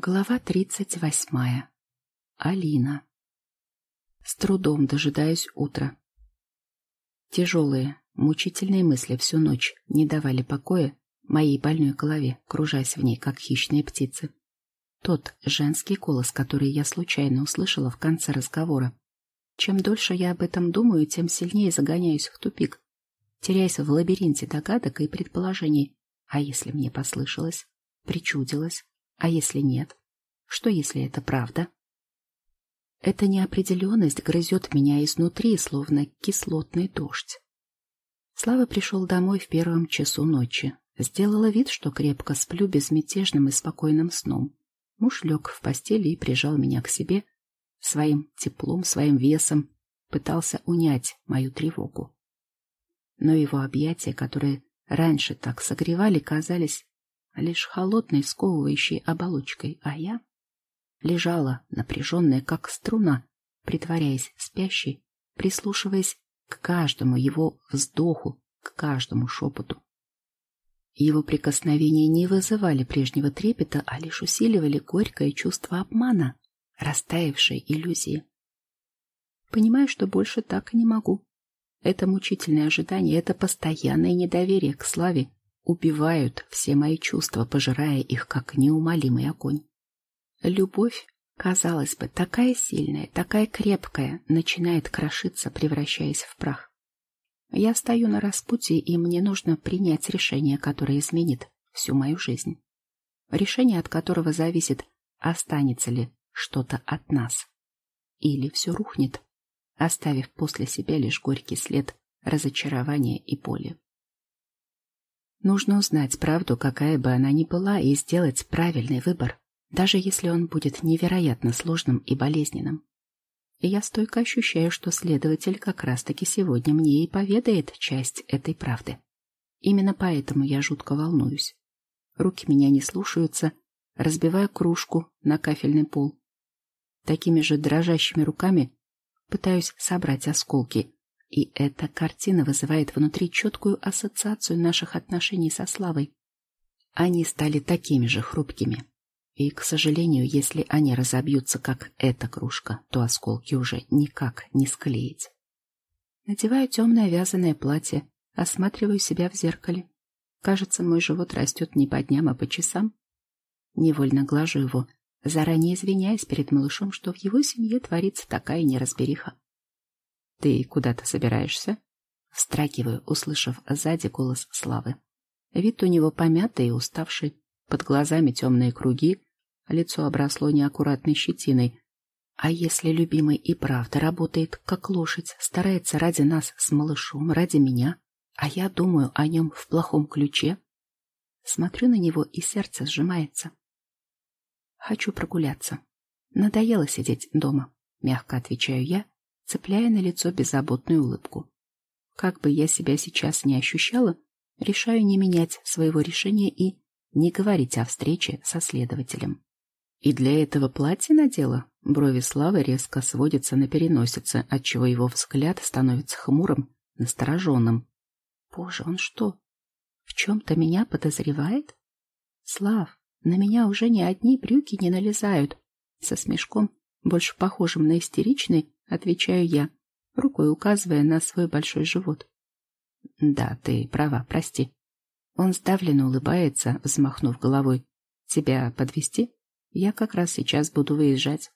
Глава тридцать восьмая. Алина. С трудом дожидаюсь утра. Тяжелые, мучительные мысли всю ночь не давали покоя моей больной голове, кружась в ней, как хищные птицы. Тот женский голос, который я случайно услышала в конце разговора. Чем дольше я об этом думаю, тем сильнее загоняюсь в тупик, теряясь в лабиринте догадок и предположений. А если мне послышалось, причудилось, а если нет? Что, если это правда? Эта неопределенность грызет меня изнутри, словно кислотный дождь. Слава пришел домой в первом часу ночи. Сделала вид, что крепко сплю безмятежным и спокойным сном. Муж лег в постели и прижал меня к себе своим теплом, своим весом, пытался унять мою тревогу. Но его объятия, которые раньше так согревали, казались лишь холодной сковывающей оболочкой, а я лежала, напряженная, как струна, притворяясь спящей, прислушиваясь к каждому его вздоху, к каждому шепоту. Его прикосновения не вызывали прежнего трепета, а лишь усиливали горькое чувство обмана, растаявшей иллюзии. Понимаю, что больше так и не могу. Это мучительное ожидание, это постоянное недоверие к славе убивают все мои чувства, пожирая их, как неумолимый огонь. Любовь, казалось бы, такая сильная, такая крепкая, начинает крошиться, превращаясь в прах. Я стою на распутье, и мне нужно принять решение, которое изменит всю мою жизнь. Решение, от которого зависит, останется ли что-то от нас. Или все рухнет, оставив после себя лишь горький след разочарования и боли. Нужно узнать правду, какая бы она ни была, и сделать правильный выбор, даже если он будет невероятно сложным и болезненным. И я стойко ощущаю, что следователь как раз-таки сегодня мне и поведает часть этой правды. Именно поэтому я жутко волнуюсь. Руки меня не слушаются, разбивая кружку на кафельный пол. Такими же дрожащими руками пытаюсь собрать осколки, и эта картина вызывает внутри четкую ассоциацию наших отношений со Славой. Они стали такими же хрупкими. И, к сожалению, если они разобьются, как эта кружка, то осколки уже никак не склеить. Надеваю темное вязаное платье, осматриваю себя в зеркале. Кажется, мой живот растет не по дням, а по часам. Невольно глажу его, заранее извиняясь перед малышом, что в его семье творится такая неразбериха. «Ты куда-то собираешься?» Встракиваю, услышав сзади голос Славы. Вид у него помятый и уставший, под глазами темные круги, лицо обросло неаккуратной щетиной. А если любимый и правда работает как лошадь, старается ради нас с малышом, ради меня, а я думаю о нем в плохом ключе? Смотрю на него, и сердце сжимается. Хочу прогуляться. Надоело сидеть дома, мягко отвечаю я, цепляя на лицо беззаботную улыбку. Как бы я себя сейчас не ощущала, решаю не менять своего решения и не говорить о встрече со следователем. И для этого платье надела? Брови Славы резко сводятся на переносице, отчего его взгляд становится хмурым, настороженным. Боже, он что, в чем-то меня подозревает? Слав, на меня уже ни одни брюки не налезают. Со смешком, больше похожим на истеричный, Отвечаю я, рукой указывая на свой большой живот. Да, ты права, прости. Он сдавленно улыбается, взмахнув головой. Тебя подвести? Я как раз сейчас буду выезжать.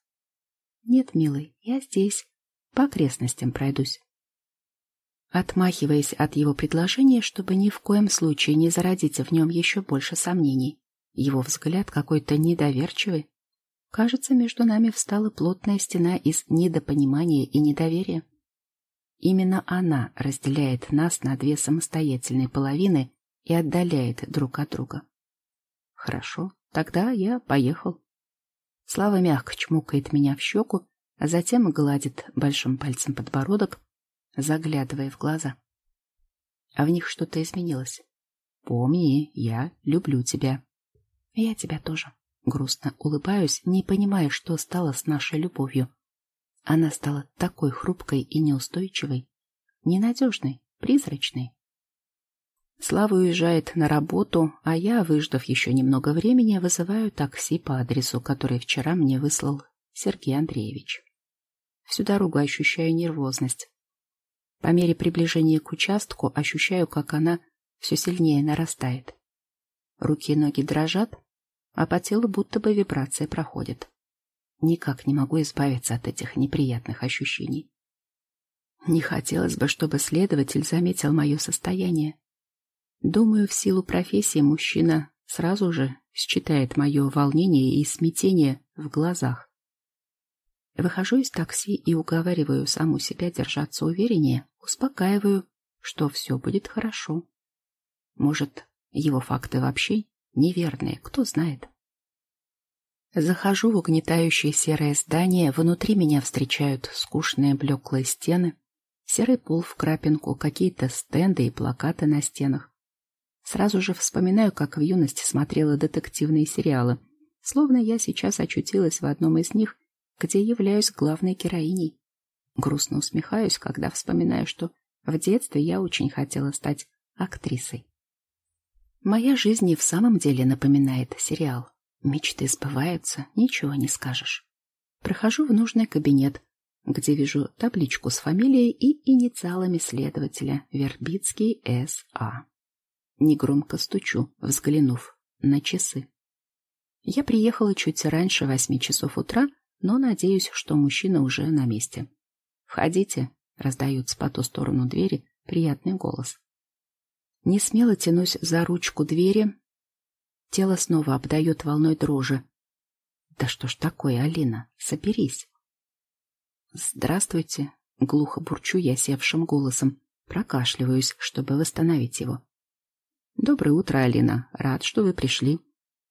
Нет, милый, я здесь. По окрестностям пройдусь. Отмахиваясь от его предложения, чтобы ни в коем случае не зародить в нем еще больше сомнений. Его взгляд какой-то недоверчивый, Кажется, между нами встала плотная стена из недопонимания и недоверия. Именно она разделяет нас на две самостоятельные половины и отдаляет друг от друга. Хорошо, тогда я поехал. Слава мягко чмокает меня в щеку, а затем гладит большим пальцем подбородок, заглядывая в глаза. А в них что-то изменилось. Помни, я люблю тебя. Я тебя тоже. Грустно улыбаюсь, не понимая, что стало с нашей любовью. Она стала такой хрупкой и неустойчивой, ненадежной, призрачной. Слава уезжает на работу, а я, выждав еще немного времени, вызываю такси по адресу, который вчера мне выслал Сергей Андреевич. Всю дорогу ощущаю нервозность. По мере приближения к участку ощущаю, как она все сильнее нарастает. Руки и ноги дрожат, а по телу будто бы вибрация проходит. Никак не могу избавиться от этих неприятных ощущений. Не хотелось бы, чтобы следователь заметил мое состояние. Думаю, в силу профессии мужчина сразу же считает мое волнение и смятение в глазах. Выхожу из такси и уговариваю саму себя держаться увереннее, успокаиваю, что все будет хорошо. Может, его факты вообще неверные, кто знает. Захожу в угнетающее серое здание, внутри меня встречают скучные блеклые стены, серый пол в крапинку, какие-то стенды и плакаты на стенах. Сразу же вспоминаю, как в юности смотрела детективные сериалы, словно я сейчас очутилась в одном из них, где являюсь главной героиней. Грустно усмехаюсь, когда вспоминаю, что в детстве я очень хотела стать актрисой. Моя жизнь и в самом деле напоминает сериал. Мечты сбываются, ничего не скажешь. Прохожу в нужный кабинет, где вижу табличку с фамилией и инициалами следователя Вербицкий С.А. Негромко стучу, взглянув на часы. Я приехала чуть раньше восьми часов утра, но надеюсь, что мужчина уже на месте. «Входите», — раздается по ту сторону двери приятный голос. Не смело тянусь за ручку двери. Тело снова обдает волной дрожи. «Да что ж такое, Алина? Соберись!» «Здравствуйте!» — глухо бурчу я севшим голосом. Прокашливаюсь, чтобы восстановить его. «Доброе утро, Алина. Рад, что вы пришли».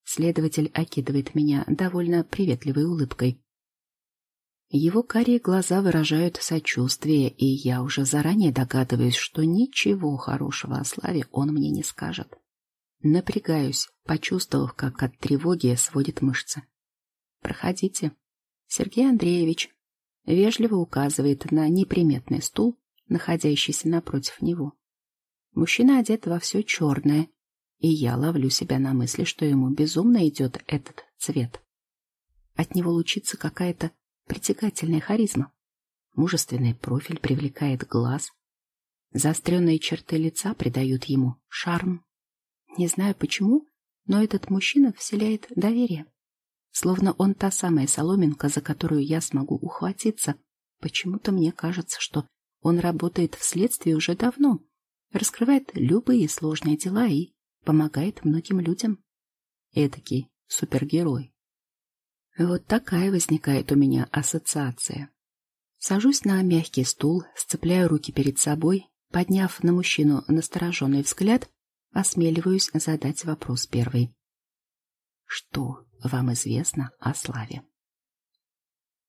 Следователь окидывает меня довольно приветливой улыбкой. Его карие глаза выражают сочувствие, и я уже заранее догадываюсь, что ничего хорошего о Славе он мне не скажет. Напрягаюсь, почувствовав, как от тревоги сводит мышцы. «Проходите». Сергей Андреевич вежливо указывает на неприметный стул, находящийся напротив него. Мужчина одет во все черное, и я ловлю себя на мысли, что ему безумно идет этот цвет. От него лучится какая-то притягательная харизма. Мужественный профиль привлекает глаз. Заостренные черты лица придают ему шарм. Не знаю почему, но этот мужчина вселяет доверие. Словно он та самая соломинка, за которую я смогу ухватиться. Почему-то мне кажется, что он работает в следствии уже давно, раскрывает любые сложные дела и помогает многим людям. Эдакий супергерой. Вот такая возникает у меня ассоциация. Сажусь на мягкий стул, сцепляю руки перед собой, подняв на мужчину настороженный взгляд, осмеливаюсь задать вопрос первый. Что вам известно о славе?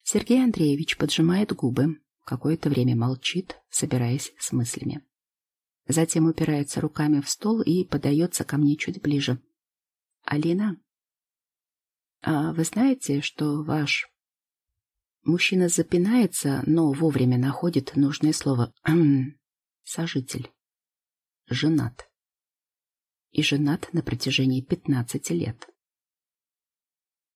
Сергей Андреевич поджимает губы, какое-то время молчит, собираясь с мыслями. Затем упирается руками в стол и подается ко мне чуть ближе. «Алина, а вы знаете, что ваш...» Мужчина запинается, но вовремя находит нужное слово. «Сожитель. Женат. И женат на протяжении пятнадцати лет».